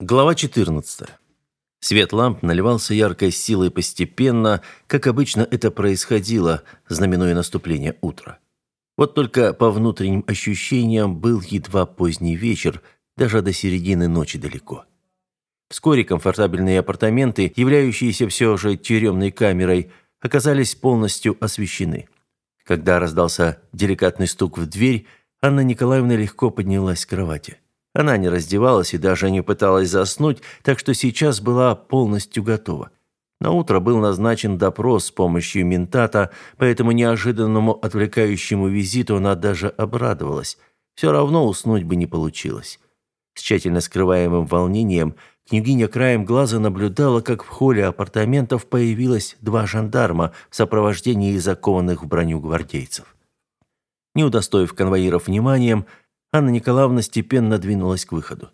Глава 14. Свет ламп наливался яркой силой постепенно, как обычно это происходило, знаменуя наступление утра. Вот только по внутренним ощущениям был едва поздний вечер, даже до середины ночи далеко. Вскоре комфортабельные апартаменты, являющиеся все же тюремной камерой, оказались полностью освещены. Когда раздался деликатный стук в дверь, Анна Николаевна легко поднялась с кровати. Она не раздевалась и даже не пыталась заснуть, так что сейчас была полностью готова. На утро был назначен допрос с помощью ментата, поэтому неожиданному отвлекающему визиту она даже обрадовалась. Все равно уснуть бы не получилось. С тщательно скрываемым волнением княгиня краем глаза наблюдала, как в холле апартаментов появилось два жандарма в сопровождении закованных в броню гвардейцев. Не удостоив конвоиров вниманием, Анна Николаевна степенно двинулась к выходу.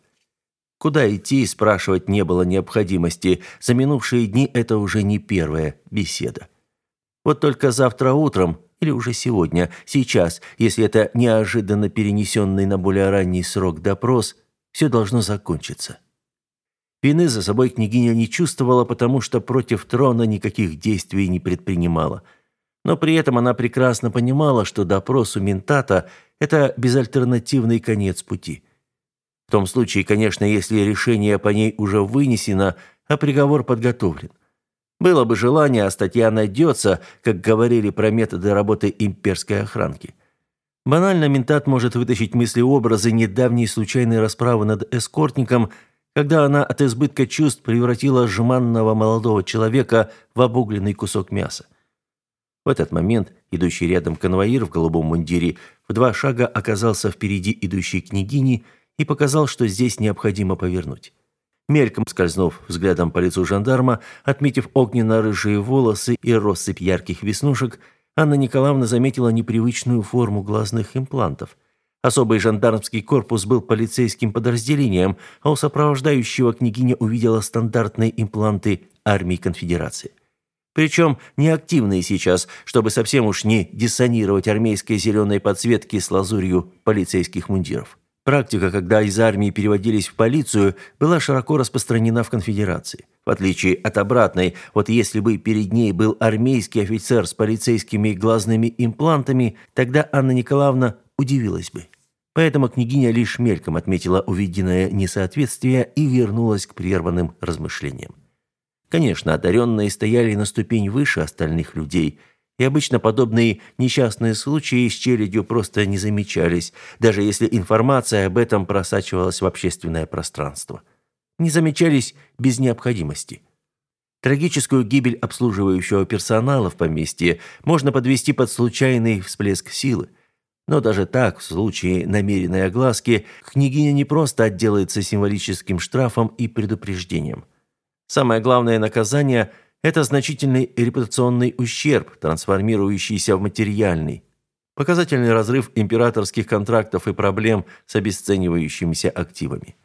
Куда идти, спрашивать не было необходимости. За минувшие дни это уже не первая беседа. Вот только завтра утром, или уже сегодня, сейчас, если это неожиданно перенесенный на более ранний срок допрос, все должно закончиться. Вины за собой княгиня не чувствовала, потому что против трона никаких действий не предпринимала – но при этом она прекрасно понимала, что допрос у ментата – это безальтернативный конец пути. В том случае, конечно, если решение по ней уже вынесено, а приговор подготовлен. Было бы желание, а статья найдется, как говорили про методы работы имперской охранки. Банально ментат может вытащить мысли-образы недавней случайной расправы над эскортником, когда она от избытка чувств превратила жеманного молодого человека в обугленный кусок мяса. В этот момент идущий рядом конвоир в голубом мундире в два шага оказался впереди идущей княгини и показал, что здесь необходимо повернуть. Мельком скользнув взглядом по лицу жандарма, отметив огненно-рыжие волосы и россыпь ярких веснушек, Анна Николаевна заметила непривычную форму глазных имплантов. Особый жандармский корпус был полицейским подразделением, а у сопровождающего княгиня увидела стандартные импланты армии конфедерации. Причем неактивные сейчас, чтобы совсем уж не диссонировать армейской зеленой подсветки с лазурью полицейских мундиров. Практика, когда из армии переводились в полицию, была широко распространена в конфедерации. В отличие от обратной, вот если бы перед ней был армейский офицер с полицейскими глазными имплантами, тогда Анна Николаевна удивилась бы. Поэтому княгиня лишь мельком отметила увиденное несоответствие и вернулась к прерванным размышлениям. Конечно, одаренные стояли на ступень выше остальных людей, и обычно подобные несчастные случаи с челядью просто не замечались, даже если информация об этом просачивалась в общественное пространство. Не замечались без необходимости. Трагическую гибель обслуживающего персонала в поместье можно подвести под случайный всплеск силы. Но даже так, в случае намеренной огласки, княгиня не просто отделается символическим штрафом и предупреждением – Самое главное наказание – это значительный репутационный ущерб, трансформирующийся в материальный. Показательный разрыв императорских контрактов и проблем с обесценивающимися активами.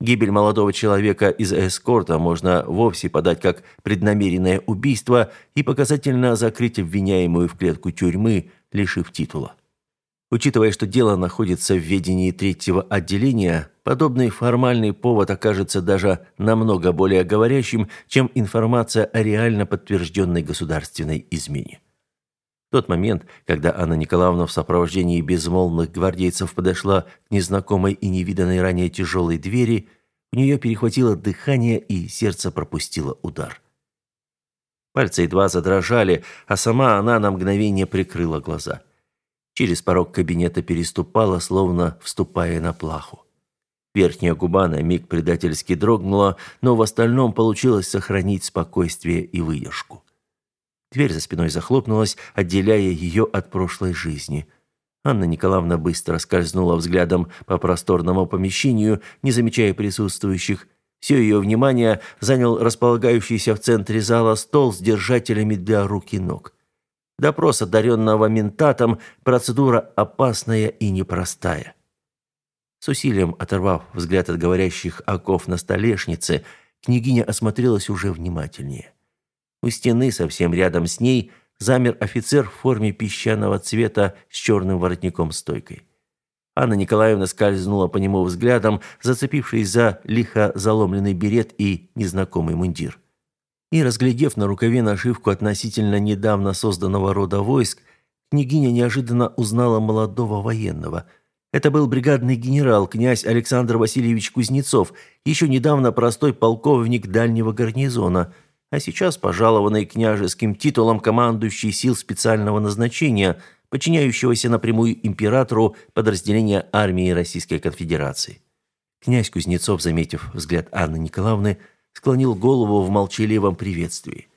Гибель молодого человека из эскорта можно вовсе подать как преднамеренное убийство и показательно закрыть обвиняемую в клетку тюрьмы, лишив титула. Учитывая, что дело находится в ведении третьего отделения, подобный формальный повод окажется даже намного более говорящим, чем информация о реально подтвержденной государственной измене. В тот момент, когда Анна Николаевна в сопровождении безмолвных гвардейцев подошла к незнакомой и невиданной ранее тяжелой двери, у нее перехватило дыхание и сердце пропустило удар. Пальцы едва задрожали, а сама она на мгновение прикрыла глаза – Через порог кабинета переступала, словно вступая на плаху. Верхняя губа на миг предательски дрогнула, но в остальном получилось сохранить спокойствие и выдержку. Дверь за спиной захлопнулась, отделяя ее от прошлой жизни. Анна Николаевна быстро скользнула взглядом по просторному помещению, не замечая присутствующих. Все ее внимание занял располагающийся в центре зала стол с держателями для рук и ног. Допрос одаренного ментатом – процедура опасная и непростая. С усилием оторвав взгляд от говорящих оков на столешнице, княгиня осмотрелась уже внимательнее. У стены, совсем рядом с ней, замер офицер в форме песчаного цвета с черным воротником-стойкой. Анна Николаевна скользнула по нему взглядом, зацепившись за лихо заломленный берет и незнакомый мундир и, разглядев на рукаве нашивку относительно недавно созданного рода войск, княгиня неожиданно узнала молодого военного. Это был бригадный генерал, князь Александр Васильевич Кузнецов, еще недавно простой полковник дальнего гарнизона, а сейчас пожалованный княжеским титулом командующий сил специального назначения, подчиняющегося напрямую императору подразделения армии Российской Конфедерации. Князь Кузнецов, заметив взгляд Анны Николаевны, склонил голову в молчаливом приветствии.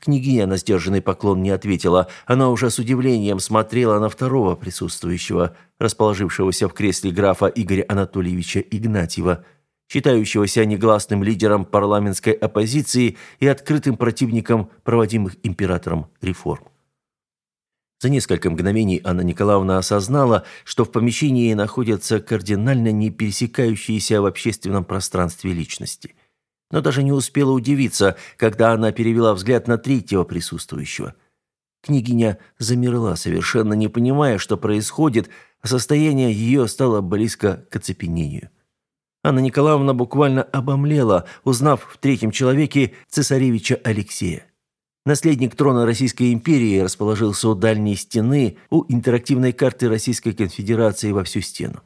Княгиня на сдержанный поклон не ответила. Она уже с удивлением смотрела на второго присутствующего, расположившегося в кресле графа Игоря Анатольевича Игнатьева, считающегося негласным лидером парламентской оппозиции и открытым противником проводимых императором реформ. За несколько мгновений Анна Николаевна осознала, что в помещении находятся кардинально не пересекающиеся в общественном пространстве личности но даже не успела удивиться, когда она перевела взгляд на третьего присутствующего. Княгиня замерла, совершенно не понимая, что происходит, а состояние ее стало близко к оцепенению. Анна Николаевна буквально обомлела, узнав в третьем человеке цесаревича Алексея. Наследник трона Российской империи расположился у дальней стены, у интерактивной карты Российской конфедерации во всю стену.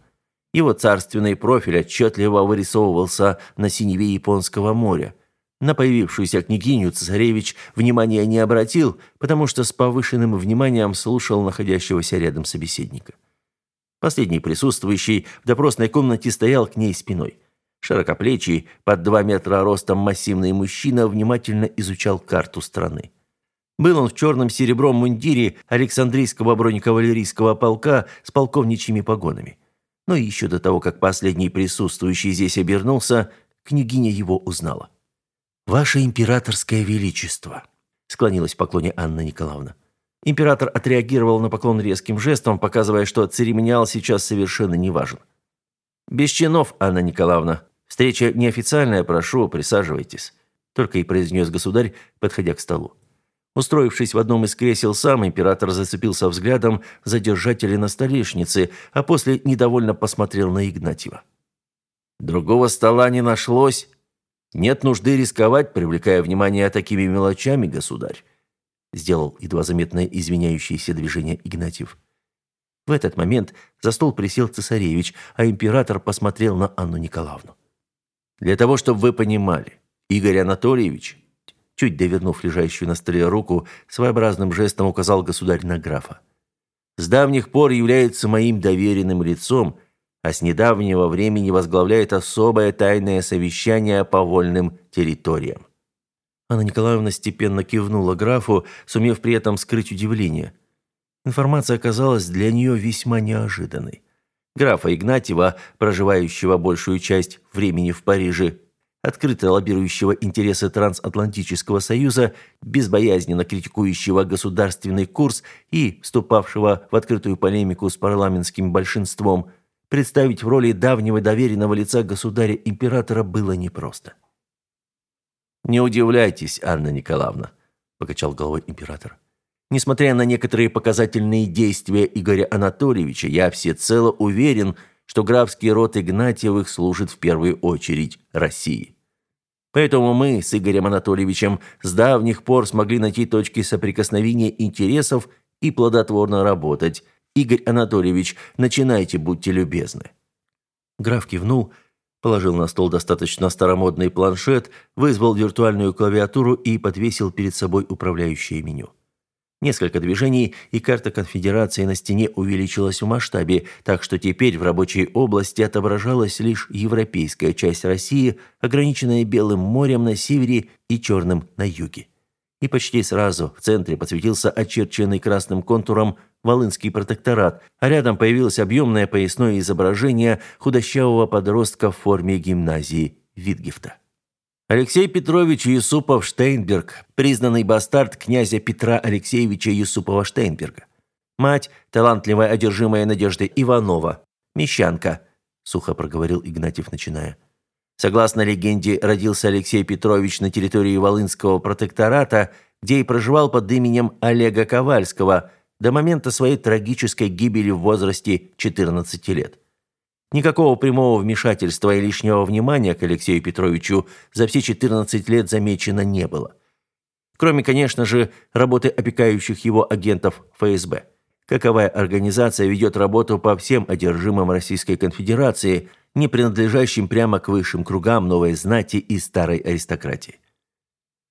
Его царственный профиль отчетливо вырисовывался на синеве Японского моря. На появившуюся княгиню цесаревич внимания не обратил, потому что с повышенным вниманием слушал находящегося рядом собеседника. Последний присутствующий в допросной комнате стоял к ней спиной. Широкоплечий, под два метра ростом массивный мужчина внимательно изучал карту страны. Был он в черном серебром мундире Александрийского бронекавалерийского полка с полковничьими погонами но еще до того, как последний присутствующий здесь обернулся, княгиня его узнала. «Ваше императорское величество», — склонилась в поклоне Анна Николаевна. Император отреагировал на поклон резким жестом, показывая, что церемониал сейчас совершенно не важен. «Без чинов, Анна Николаевна. Встреча неофициальная, прошу, присаживайтесь», — только и произнес государь, подходя к столу. Устроившись в одном из кресел сам, император зацепился взглядом за держателя на столешнице, а после недовольно посмотрел на Игнатьева. «Другого стола не нашлось. Нет нужды рисковать, привлекая внимание такими мелочами, государь», сделал едва заметное извиняющееся движение Игнатьев. В этот момент за стол присел цесаревич, а император посмотрел на Анну Николаевну. «Для того, чтобы вы понимали, Игорь Анатольевич чуть довернув лежащую на столе руку, своеобразным жестом указал государь на графа. «С давних пор является моим доверенным лицом, а с недавнего времени возглавляет особое тайное совещание по вольным территориям». Анна Николаевна степенно кивнула графу, сумев при этом скрыть удивление. Информация оказалась для нее весьма неожиданной. Графа Игнатьева, проживающего большую часть времени в Париже, открыто лоббирующего интересы Трансатлантического Союза, безбоязненно критикующего государственный курс и вступавшего в открытую полемику с парламентским большинством, представить в роли давнего доверенного лица государя-императора было непросто. «Не удивляйтесь, Анна Николаевна», – покачал головой император. «Несмотря на некоторые показательные действия Игоря Анатольевича, я всецело уверен, что графский род Игнатьевых служит в первую очередь России. Поэтому мы с Игорем Анатольевичем с давних пор смогли найти точки соприкосновения интересов и плодотворно работать. Игорь Анатольевич, начинайте, будьте любезны». Граф кивнул, положил на стол достаточно старомодный планшет, вызвал виртуальную клавиатуру и подвесил перед собой управляющее меню. Несколько движений, и карта конфедерации на стене увеличилась в масштабе, так что теперь в рабочей области отображалась лишь европейская часть России, ограниченная Белым морем на севере и Черным на юге. И почти сразу в центре подсветился очерченный красным контуром Волынский протекторат, а рядом появилось объемное поясное изображение худощавого подростка в форме гимназии Витгефта. Алексей Петрович Юсупов-Штейнберг, признанный бастард князя Петра Алексеевича Юсупова-Штейнберга. Мать – талантливая одержимая Надежда Иванова, мещанка, сухо проговорил Игнатьев, начиная. Согласно легенде, родился Алексей Петрович на территории Волынского протектората, где и проживал под именем Олега Ковальского до момента своей трагической гибели в возрасте 14 лет. Никакого прямого вмешательства и лишнего внимания к Алексею Петровичу за все 14 лет замечено не было. Кроме, конечно же, работы опекающих его агентов ФСБ. Каковая организация ведет работу по всем одержимым Российской Конфедерации, не принадлежащим прямо к высшим кругам новой знати и старой аристократии?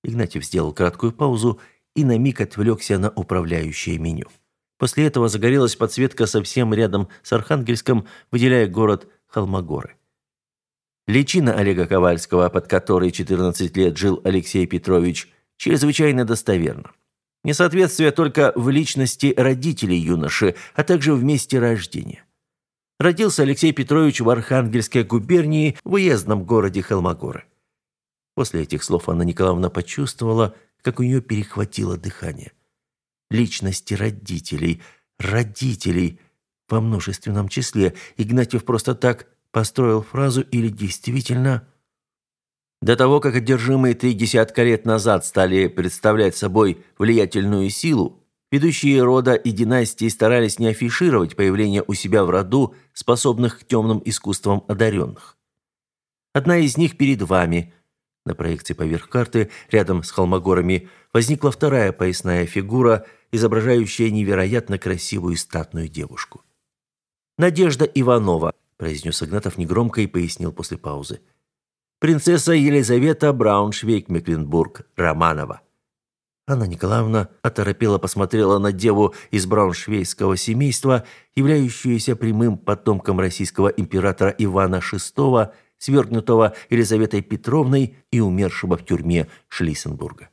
Игнатьев сделал краткую паузу и на миг отвлекся на управляющее меню. После этого загорелась подсветка совсем рядом с Архангельском, выделяя город Холмогоры. Личина Олега Ковальского, под которой 14 лет жил Алексей Петрович, чрезвычайно достоверна. Несоответствие только в личности родителей юноши, а также в месте рождения. Родился Алексей Петрович в Архангельской губернии в уездном городе Холмогоры. После этих слов Анна Николаевна почувствовала, как у нее перехватило дыхание – личности родителей, родителей во множественном числе. Игнатьев просто так построил фразу или действительно... До того, как одержимые три десятка лет назад стали представлять собой влиятельную силу, ведущие рода и династии старались не афишировать появление у себя в роду способных к темным искусствам одаренных. Одна из них перед вами – на проекции поверх карты, рядом с холмогорами, возникла вторая поясная фигура, изображающая невероятно красивую и статную девушку. «Надежда Иванова», – произнес Игнатов негромко и пояснил после паузы. «Принцесса Елизавета Брауншвейк-Мекленбург Романова». Анна Николаевна оторопела посмотрела на деву из брауншвейского семейства, являющуюся прямым потомком российского императора Ивана VI – свергнутого Елизаветой Петровной и умершего в тюрьме Шлиссенбурга.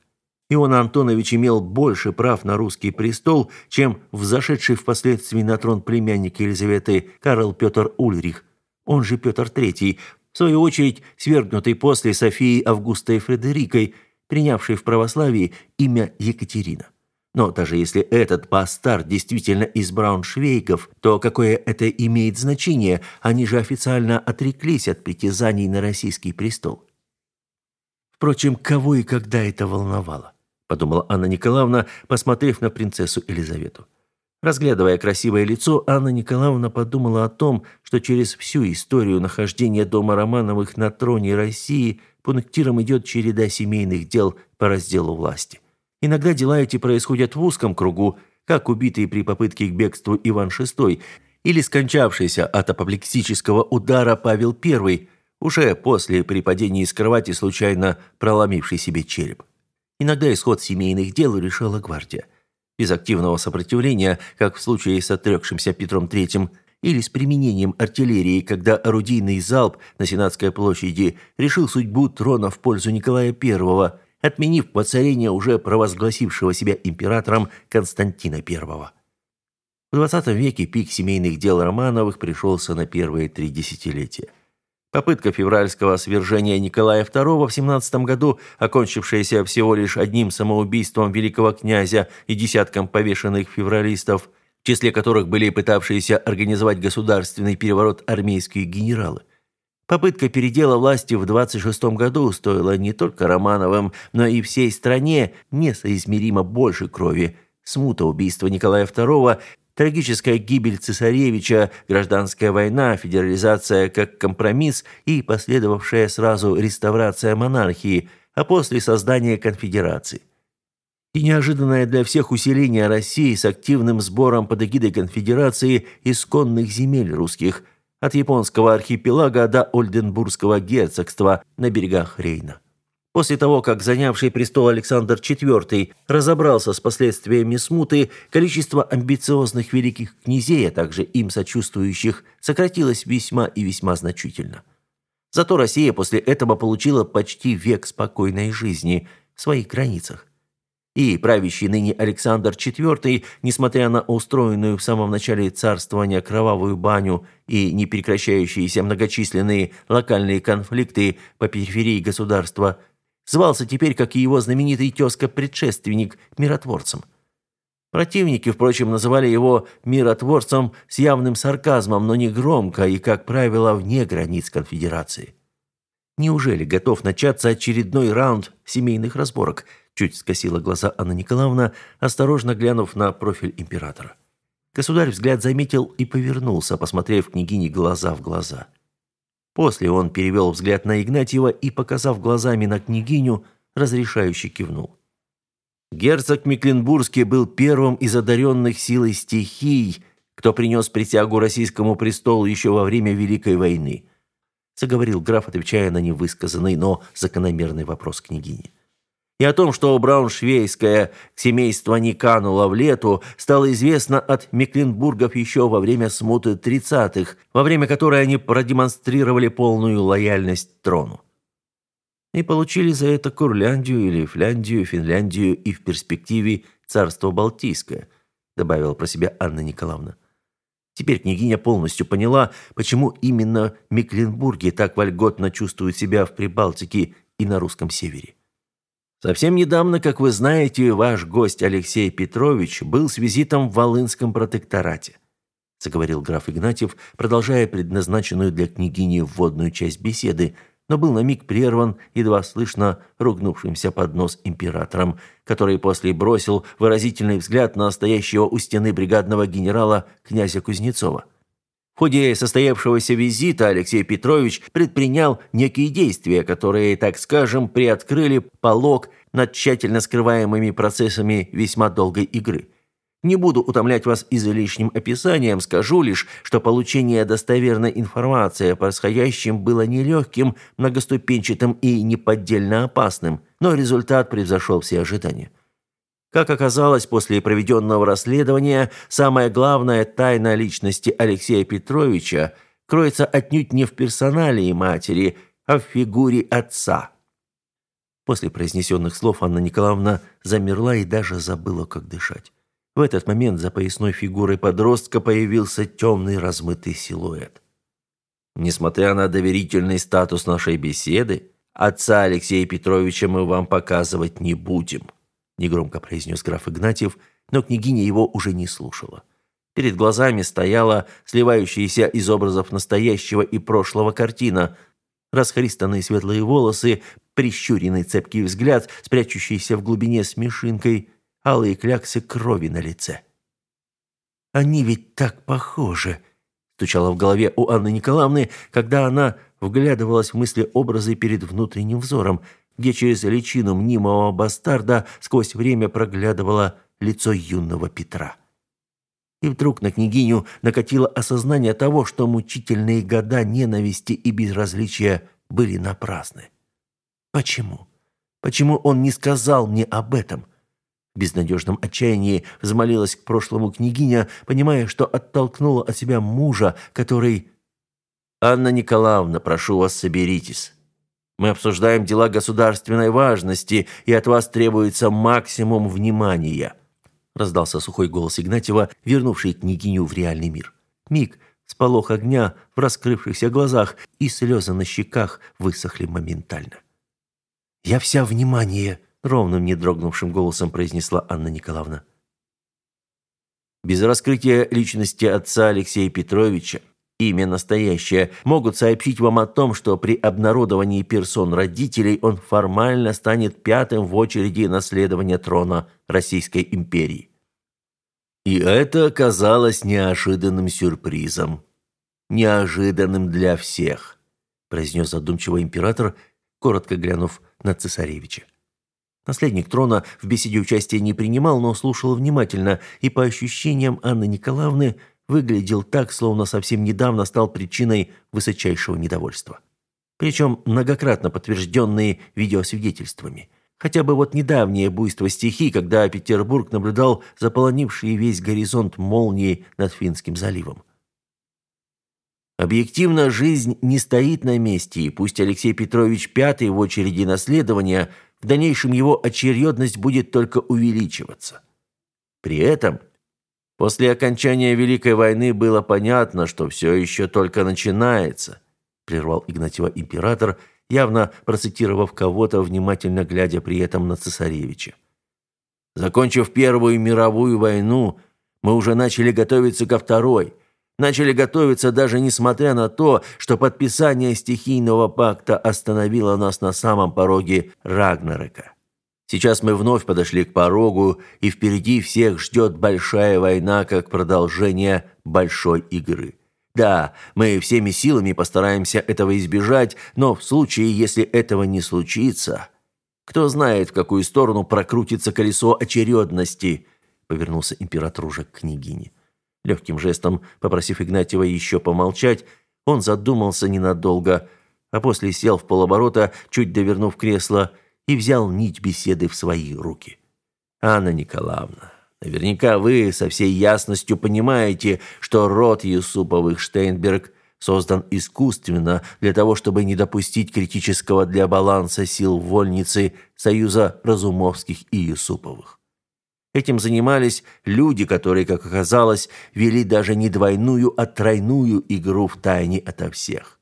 Ион Антонович имел больше прав на русский престол, чем взошедший впоследствии на трон племянник Елизаветы Карл Петр Ульрих, он же Петр III, в свою очередь свергнутый после Софии Августа и Фредерикой, принявшей в православии имя Екатерина. Но даже если этот бастард действительно из Брауншвейгов, то какое это имеет значение? Они же официально отреклись от притязаний на российский престол. Впрочем, кого и когда это волновало? Подумала Анна Николаевна, посмотрев на принцессу Елизавету. Разглядывая красивое лицо, Анна Николаевна подумала о том, что через всю историю нахождения дома Романовых на троне России пунктиром идет череда семейных дел по разделу власти – Иногда дела эти происходят в узком кругу, как убитый при попытке к бегству Иван VI или скончавшийся от апоплексического удара Павел I, уже после при падении с кровати случайно проломивший себе череп. Иногда исход семейных дел решала гвардия. Без активного сопротивления, как в случае с отрекшимся Петром III, или с применением артиллерии, когда орудийный залп на Сенатской площади решил судьбу трона в пользу Николая I – отменив воцарение уже провозгласившего себя императором Константина I. В XX веке пик семейных дел Романовых пришелся на первые три десятилетия. Попытка февральского свержения Николая II в 17 году, окончившаяся всего лишь одним самоубийством великого князя и десятком повешенных февралистов, в числе которых были пытавшиеся организовать государственный переворот армейские генералы. Попытка передела власти в 26 году стоила не только Романовым, но и всей стране несоизмеримо больше крови. Смута убийства Николая II, трагическая гибель цесаревича, гражданская война, федерализация как компромисс и последовавшая сразу реставрация монархии, а после создания конфедерации. И неожиданное для всех усиление России с активным сбором под эгидой конфедерации исконных земель русских – от японского архипелага до Ольденбургского герцогства на берегах Рейна. После того, как занявший престол Александр IV разобрался с последствиями смуты, количество амбициозных великих князей, а также им сочувствующих, сократилось весьма и весьма значительно. Зато Россия после этого получила почти век спокойной жизни в своих границах. И правящий ныне Александр IV, несмотря на устроенную в самом начале царствования кровавую баню и непрекращающиеся многочисленные локальные конфликты по периферии государства, звался теперь, как и его знаменитый тезка-предшественник, миротворцем. Противники, впрочем, называли его миротворцем с явным сарказмом, но не громко и, как правило, вне границ конфедерации. Неужели готов начаться очередной раунд семейных разборок – чуть скосила глаза Анна Николаевна, осторожно глянув на профиль императора. Государь взгляд заметил и повернулся, посмотрев княгине глаза в глаза. После он перевел взгляд на Игнатьева и, показав глазами на княгиню, разрешающе кивнул. Герцог Мекленбургский был первым из одаренных силой стихий, кто принес присягу российскому престолу еще во время Великой войны, заговорил граф, отвечая на невысказанный, но закономерный вопрос княгини и о том, что брауншвейское семейство не кануло в лету, стало известно от Мекленбургов еще во время смуты 30-х, во время которой они продемонстрировали полную лояльность трону. И получили за это Курляндию или Фляндию, Финляндию и в перспективе царство Балтийское, добавила про себя Анна Николаевна. Теперь княгиня полностью поняла, почему именно Мекленбурги так вольготно чувствуют себя в Прибалтике и на русском севере. Совсем недавно, как вы знаете, ваш гость Алексей Петрович был с визитом в Волынском протекторате, заговорил граф Игнатьев, продолжая предназначенную для княгини вводную часть беседы, но был на миг прерван едва слышно ругнувшимся под нос императором, который после бросил выразительный взгляд на стоящего у стены бригадного генерала князя Кузнецова. В ходе состоявшегося визита Алексей Петрович предпринял некие действия, которые, так скажем, приоткрыли полог над тщательно скрываемыми процессами весьма долгой игры. Не буду утомлять вас излишним описанием, скажу лишь, что получение достоверной информации о происходящем было нелегким, многоступенчатым и неподдельно опасным, но результат превзошел все ожидания. Как оказалось, после проведенного расследования, самая главная тайна личности Алексея Петровича кроется отнюдь не в персоналии матери, а в фигуре отца. После произнесенных слов Анна Николаевна замерла и даже забыла, как дышать. В этот момент за поясной фигурой подростка появился темный размытый силуэт. Несмотря на доверительный статус нашей беседы, отца Алексея Петровича мы вам показывать не будем. — негромко произнес граф Игнатьев, но княгиня его уже не слушала. Перед глазами стояла сливающаяся из образов настоящего и прошлого картина. Расхристанные светлые волосы, прищуренный цепкий взгляд, спрячущийся в глубине смешинкой, алые кляксы крови на лице. «Они ведь так похожи!» – стучало в голове у Анны Николаевны, когда она вглядывалась в мысли образы перед внутренним взором – где через личину мнимого бастарда сквозь время проглядывало лицо юного Петра. И вдруг на княгиню накатило осознание того, что мучительные года ненависти и безразличия были напрасны. Почему? Почему он не сказал мне об этом? В безнадежном отчаянии взмолилась к прошлому княгиня, понимая, что оттолкнула от себя мужа, который... «Анна Николаевна, прошу вас, соберитесь. Мы обсуждаем дела государственной важности, и от вас требуется максимум внимания», – раздался сухой голос Игнатьева, вернувший княгиню в реальный мир. Миг, сполох огня в раскрывшихся глазах, и слезы на щеках высохли моментально. «Я вся внимание», – ровным, не дрогнувшим голосом произнесла Анна Николаевна. Без раскрытия личности отца Алексея Петровича имя настоящее, могут сообщить вам о том, что при обнародовании персон родителей он формально станет пятым в очереди наследования трона Российской империи. И это оказалось неожиданным сюрпризом. Неожиданным для всех, произнес задумчиво император, коротко глянув на цесаревича. Наследник трона в беседе участия не принимал, но слушал внимательно, и по ощущениям Анны Николаевны – выглядел так, словно совсем недавно стал причиной высочайшего недовольства. Причем многократно подтвержденные видеосвидетельствами. Хотя бы вот недавнее буйство стихий, когда Петербург наблюдал заполонивший весь горизонт молнии над Финским заливом. Объективно, жизнь не стоит на месте, и пусть Алексей Петрович пятый в очереди наследования, в дальнейшем его очередность будет только увеличиваться. При этом – После окончания Великой войны было понятно, что все еще только начинается», – прервал Игнатьева император, явно процитировав кого-то, внимательно глядя при этом на цесаревича. «Закончив Первую мировую войну, мы уже начали готовиться ко Второй. Начали готовиться даже несмотря на то, что подписание стихийного пакта остановило нас на самом пороге Рагнарека. Сейчас мы вновь подошли к порогу, и впереди всех ждет большая война как продолжение большой игры. Да, мы всеми силами постараемся этого избежать, но в случае, если этого не случится, кто знает, в какую сторону прокрутится колесо очередности, повернулся император уже к княгине. Легким жестом, попросив Игнатьева еще помолчать, он задумался ненадолго, а после сел в полоборота, чуть довернув кресло – и взял нить беседы в свои руки. «Анна Николаевна, наверняка вы со всей ясностью понимаете, что род Юсуповых Штейнберг создан искусственно для того, чтобы не допустить критического для баланса сил вольницы Союза Разумовских и Юсуповых. Этим занимались люди, которые, как оказалось, вели даже не двойную, а тройную игру в тайне ото всех.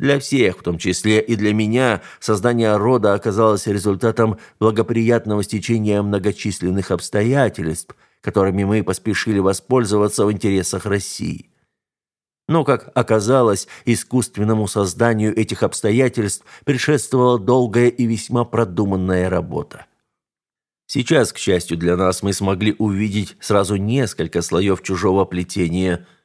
Для всех, в том числе и для меня, создание рода оказалось результатом благоприятного стечения многочисленных обстоятельств, которыми мы поспешили воспользоваться в интересах России. Но, как оказалось, искусственному созданию этих обстоятельств предшествовала долгая и весьма продуманная работа. Сейчас, к счастью для нас, мы смогли увидеть сразу несколько слоев чужого плетения –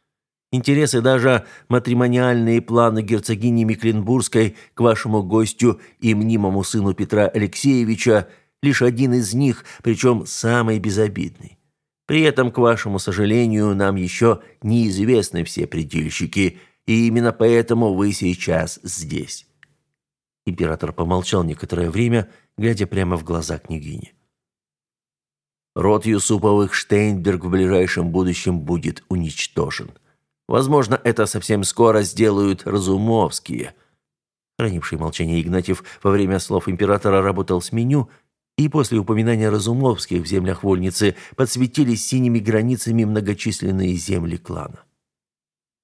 Интересы, даже матримониальные планы герцогини Мекленбургской к вашему гостю и мнимому сыну Петра Алексеевича – лишь один из них, причем самый безобидный. При этом, к вашему сожалению, нам еще неизвестны все предельщики, и именно поэтому вы сейчас здесь». Император помолчал некоторое время, глядя прямо в глаза княгини. «Род Юсуповых Штейнберг в ближайшем будущем будет уничтожен», Возможно, это совсем скоро сделают разумовские. Хранивший молчание Игнатьев во время слов императора работал с меню, и после упоминания разумовских в землях вольницы подсветились синими границами многочисленные земли клана.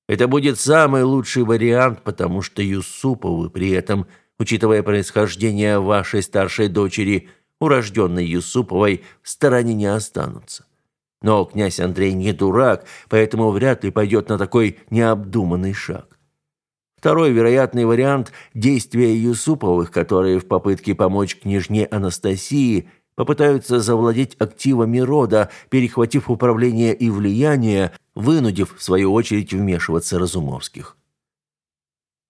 Это будет самый лучший вариант, потому что Юсуповы при этом, учитывая происхождение вашей старшей дочери, урожденной Юсуповой, в стороне не останутся. Но князь Андрей не дурак, поэтому вряд ли пойдет на такой необдуманный шаг. Второй вероятный вариант – действия Юсуповых, которые в попытке помочь княжне Анастасии попытаются завладеть активами рода, перехватив управление и влияние, вынудив, в свою очередь, вмешиваться Разумовских.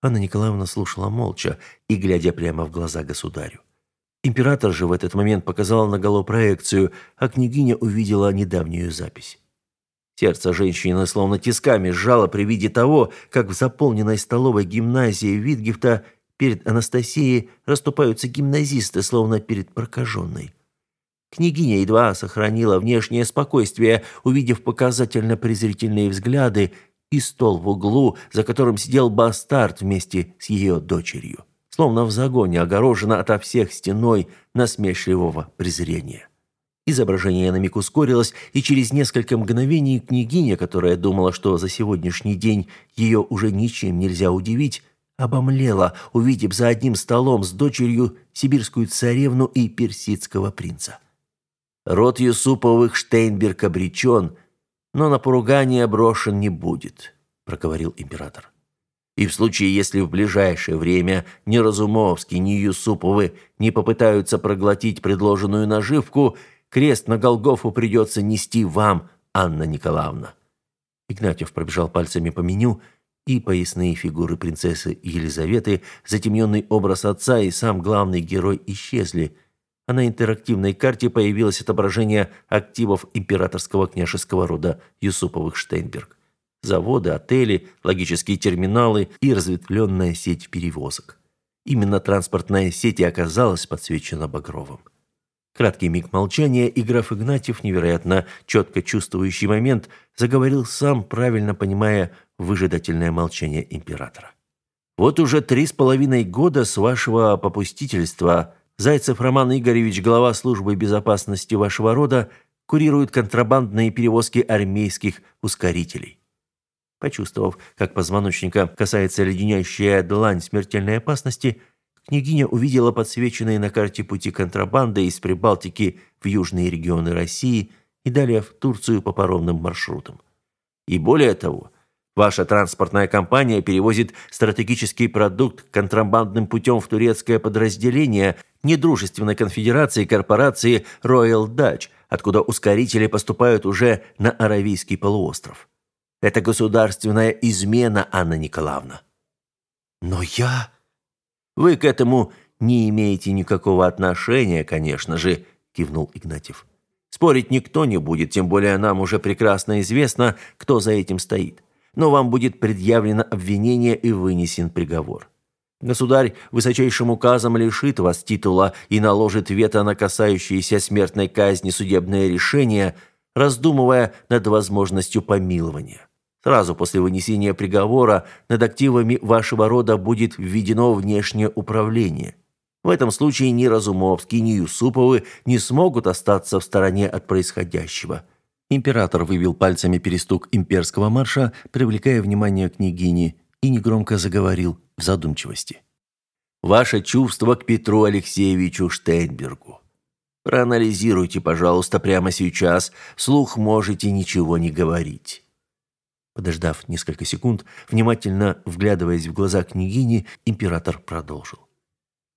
Анна Николаевна слушала молча и глядя прямо в глаза государю. Император же в этот момент показал на голо проекцию, а княгиня увидела недавнюю запись. Сердце женщины словно тисками сжало при виде того, как в заполненной столовой гимназии Витгифта перед Анастасией расступаются гимназисты, словно перед прокаженной. Княгиня едва сохранила внешнее спокойствие, увидев показательно презрительные взгляды и стол в углу, за которым сидел бастард вместе с ее дочерью словно в загоне, огорожена ото всех стеной насмешливого презрения. Изображение на миг ускорилось, и через несколько мгновений княгиня, которая думала, что за сегодняшний день ее уже ничем нельзя удивить, обомлела, увидев за одним столом с дочерью сибирскую царевну и персидского принца. Род Юсуповых Штейнберг обречен, но на поругание брошен не будет, проговорил император. И в случае, если в ближайшее время ни Разумовский, ни Юсуповы не попытаются проглотить предложенную наживку, крест на Голгофу придется нести вам, Анна Николаевна». Игнатьев пробежал пальцами по меню, и поясные фигуры принцессы Елизаветы, затемненный образ отца и сам главный герой исчезли, а на интерактивной карте появилось отображение активов императорского княжеского рода Юсуповых-Штейнберг заводы, отели, логические терминалы и разветвленная сеть перевозок. Именно транспортная сеть и оказалась подсвечена Багровым. Краткий миг молчания, и граф Игнатьев, невероятно четко чувствующий момент, заговорил сам, правильно понимая выжидательное молчание императора. «Вот уже три с половиной года с вашего попустительства Зайцев Роман Игоревич, глава службы безопасности вашего рода, курирует контрабандные перевозки армейских ускорителей. Почувствовав, как позвоночника касается леденящая длань смертельной опасности, княгиня увидела подсвеченные на карте пути контрабанды из Прибалтики в южные регионы России и далее в Турцию по паромным маршрутам. И более того, ваша транспортная компания перевозит стратегический продукт контрабандным путем в турецкое подразделение недружественной конфедерации корпорации Royal Dutch, откуда ускорители поступают уже на Аравийский полуостров. Это государственная измена, Анна Николаевна. Но я... Вы к этому не имеете никакого отношения, конечно же, кивнул Игнатьев. Спорить никто не будет, тем более нам уже прекрасно известно, кто за этим стоит. Но вам будет предъявлено обвинение и вынесен приговор. Государь высочайшим указом лишит вас титула и наложит вето на касающиеся смертной казни судебное решение, раздумывая над возможностью помилования. Сразу после вынесения приговора над активами вашего рода будет введено внешнее управление. В этом случае ни Разумовский, ни Юсуповы не смогут остаться в стороне от происходящего. Император вывел пальцами перестук имперского марша, привлекая внимание княгини, и негромко заговорил в задумчивости. «Ваше чувство к Петру Алексеевичу Штейнбергу. Проанализируйте, пожалуйста, прямо сейчас, слух можете ничего не говорить». Подождав несколько секунд, внимательно вглядываясь в глаза княгини, император продолжил.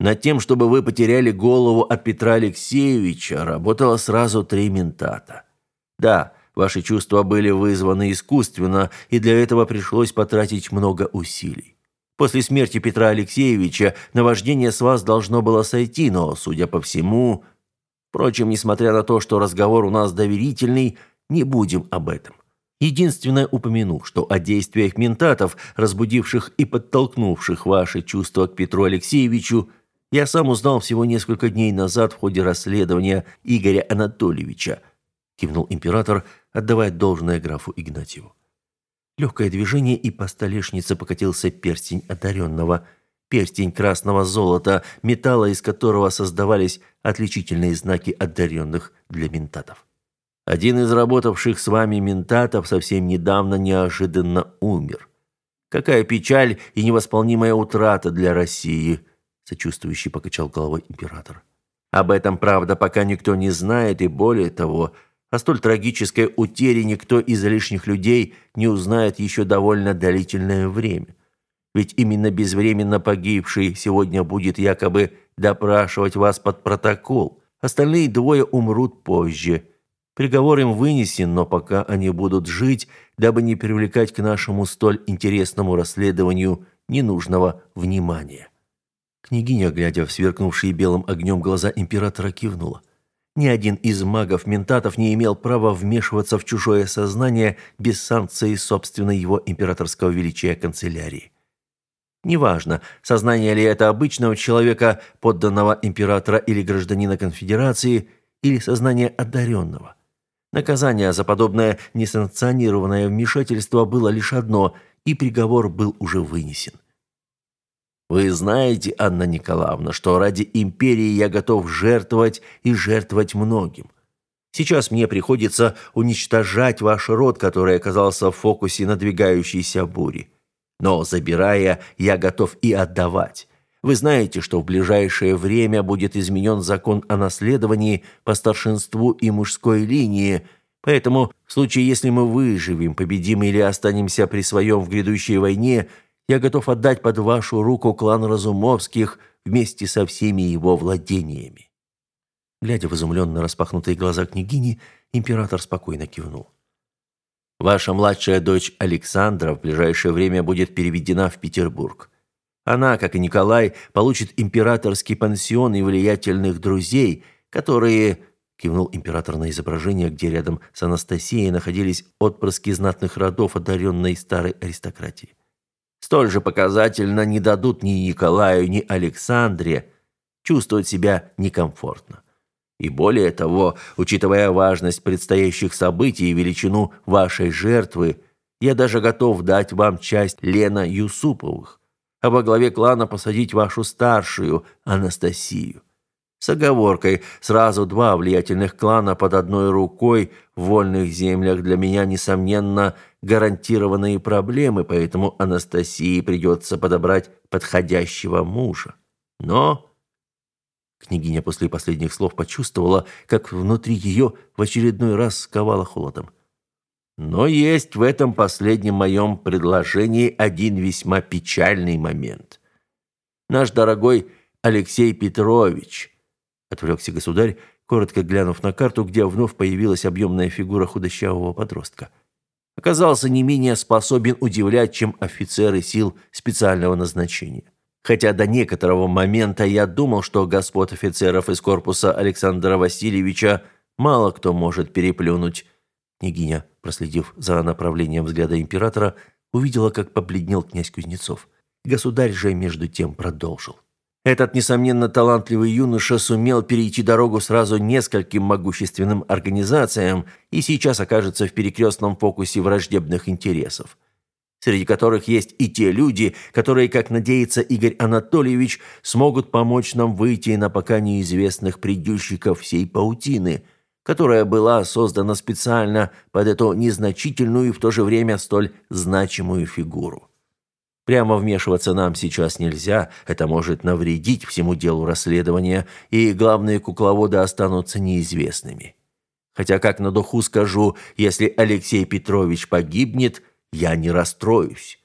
Над тем, чтобы вы потеряли голову от Петра Алексеевича, работало сразу три ментата. Да, ваши чувства были вызваны искусственно, и для этого пришлось потратить много усилий. После смерти Петра Алексеевича наваждение с вас должно было сойти, но, судя по всему... Впрочем, несмотря на то, что разговор у нас доверительный, не будем об этом. Единственное упомяну, что о действиях ментатов, разбудивших и подтолкнувших ваши чувства к Петру Алексеевичу, я сам узнал всего несколько дней назад в ходе расследования Игоря Анатольевича, кивнул император, отдавая должное графу Игнатьеву. Легкое движение, и по столешнице покатился перстень одаренного. Перстень красного золота, металла из которого создавались отличительные знаки одаренных для ментатов. Один из работавших с вами ментатов совсем недавно неожиданно умер. Какая печаль и невосполнимая утрата для России, сочувствующий покачал головой император. Об этом, правда, пока никто не знает, и более того, о столь трагической утере никто из лишних людей не узнает еще довольно длительное время. Ведь именно безвременно погибший сегодня будет якобы допрашивать вас под протокол. Остальные двое умрут позже – Приговор им вынесен, но пока они будут жить, дабы не привлекать к нашему столь интересному расследованию ненужного внимания. Княгиня, глядя в сверкнувшие белым огнем глаза императора, кивнула. Ни один из магов-ментатов не имел права вмешиваться в чужое сознание без санкции собственной его императорского величия канцелярии. Неважно, сознание ли это обычного человека, подданного императора или гражданина конфедерации, или сознание одаренного. Наказание за подобное несанкционированное вмешательство было лишь одно, и приговор был уже вынесен. Вы знаете, Анна Николаевна, что ради империи я готов жертвовать и жертвовать многим. Сейчас мне приходится уничтожать ваш род, который оказался в фокусе надвигающейся бури. Но забирая, я готов и отдавать. Вы знаете, что в ближайшее время будет изменен закон о наследовании по старшинству и мужской линии, поэтому в случае, если мы выживем, победим или останемся при своем в грядущей войне, я готов отдать под вашу руку клан Разумовских вместе со всеми его владениями». Глядя в изумленно распахнутые глаза княгини, император спокойно кивнул. «Ваша младшая дочь Александра в ближайшее время будет переведена в Петербург. Она, как и Николай, получит императорский пансион и влиятельных друзей, которые...» Кивнул император на изображение, где рядом с Анастасией находились отпрыски знатных родов, одаренной старой аристократии. «Столь же показательно не дадут ни Николаю, ни Александре чувствовать себя некомфортно. И более того, учитывая важность предстоящих событий и величину вашей жертвы, я даже готов дать вам часть Лена Юсуповых а во главе клана посадить вашу старшую, Анастасию. С оговоркой, сразу два влиятельных клана под одной рукой в вольных землях для меня, несомненно, гарантированные проблемы, поэтому Анастасии придется подобрать подходящего мужа. Но... Княгиня после последних слов почувствовала, как внутри ее в очередной раз сковало холодом. Но есть в этом последнем моем предложении один весьма печальный момент. Наш дорогой Алексей Петрович, отвлекся государь, коротко глянув на карту, где вновь появилась объемная фигура худощавого подростка, оказался не менее способен удивлять, чем офицеры сил специального назначения. Хотя до некоторого момента я думал, что господ офицеров из корпуса Александра Васильевича мало кто может переплюнуть. Княгиня, проследив за направлением взгляда императора, увидела, как побледнел князь Кузнецов. Государь же между тем продолжил. Этот, несомненно, талантливый юноша сумел перейти дорогу сразу нескольким могущественным организациям и сейчас окажется в перекрестном фокусе враждебных интересов, среди которых есть и те люди, которые, как надеется Игорь Анатольевич, смогут помочь нам выйти на пока неизвестных придюльщиков всей паутины – которая была создана специально под эту незначительную и в то же время столь значимую фигуру. Прямо вмешиваться нам сейчас нельзя, это может навредить всему делу расследования, и главные кукловоды останутся неизвестными. Хотя, как на духу скажу, если Алексей Петрович погибнет, я не расстроюсь.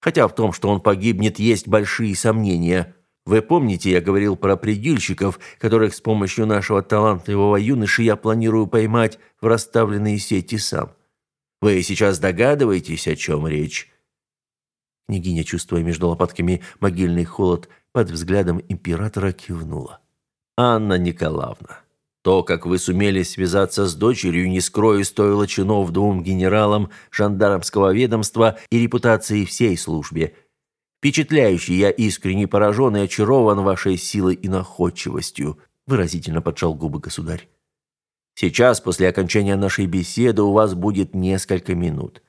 Хотя в том, что он погибнет, есть большие сомнения – вы помните, я говорил про предельщиков, которых с помощью нашего талантливого юноши я планирую поймать в расставленные сети сам. Вы сейчас догадываетесь, о чем речь?» Княгиня, чувствуя между лопатками могильный холод, под взглядом императора кивнула. «Анна Николаевна, то, как вы сумели связаться с дочерью, не скрою, стоило чинов двум генералам жандармского ведомства и репутации всей службе – Впечатляющий, я искренне поражен и очарован вашей силой и находчивостью», выразительно поджал губы государь. «Сейчас, после окончания нашей беседы, у вас будет несколько минут.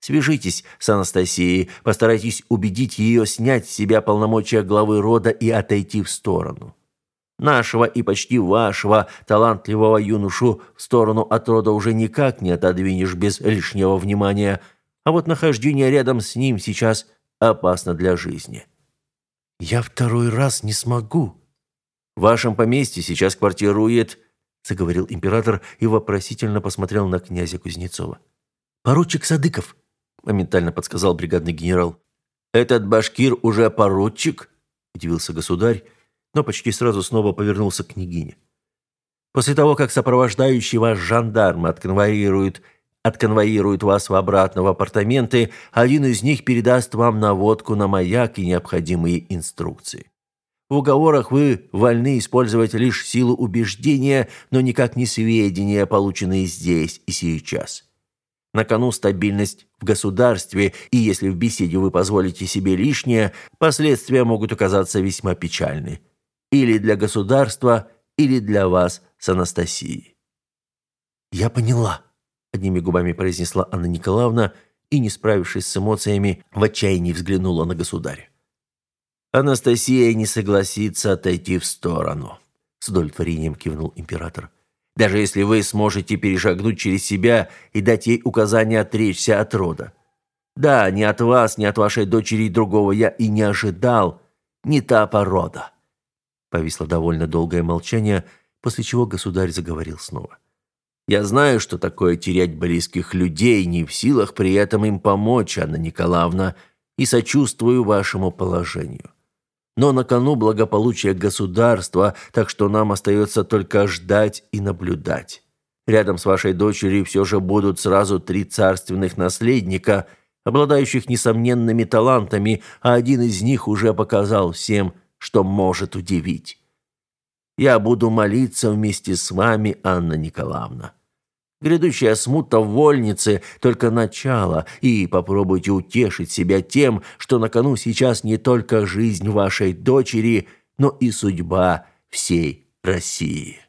Свяжитесь с Анастасией, постарайтесь убедить ее снять с себя полномочия главы рода и отойти в сторону. Нашего и почти вашего талантливого юношу в сторону от рода уже никак не отодвинешь без лишнего внимания, а вот нахождение рядом с ним сейчас – опасно для жизни. «Я второй раз не смогу». «В вашем поместье сейчас квартирует...» – заговорил император и вопросительно посмотрел на князя Кузнецова. «Поручик Садыков», – моментально подсказал бригадный генерал. «Этот башкир уже поручик?» – удивился государь, но почти сразу снова повернулся к княгине. «После того, как сопровождающий вас жандарм отконвоирует Отконвоируют вас в обратно в апартаменты, один из них передаст вам наводку на маяк и необходимые инструкции. В уговорах вы вольны использовать лишь силу убеждения, но никак не сведения, полученные здесь и сейчас. На кону стабильность в государстве, и если в беседе вы позволите себе лишнее, последствия могут оказаться весьма печальны. Или для государства, или для вас с Анастасией. «Я поняла», одними губами произнесла Анна Николаевна и, не справившись с эмоциями, в отчаянии взглянула на государя. «Анастасия не согласится отойти в сторону», — с удовлетворением кивнул император. «Даже если вы сможете перешагнуть через себя и дать ей указание отречься от рода. Да, ни от вас, ни от вашей дочери другого я и не ожидал. Не та порода». Повисло довольно долгое молчание, после чего государь заговорил снова. Я знаю, что такое терять близких людей, не в силах при этом им помочь, Анна Николаевна, и сочувствую вашему положению. Но на кону благополучие государства, так что нам остается только ждать и наблюдать. Рядом с вашей дочерью все же будут сразу три царственных наследника, обладающих несомненными талантами, а один из них уже показал всем, что может удивить. Я буду молиться вместе с вами, Анна Николаевна. Грядущая смута в вольнице – только начало, и попробуйте утешить себя тем, что на кону сейчас не только жизнь вашей дочери, но и судьба всей России».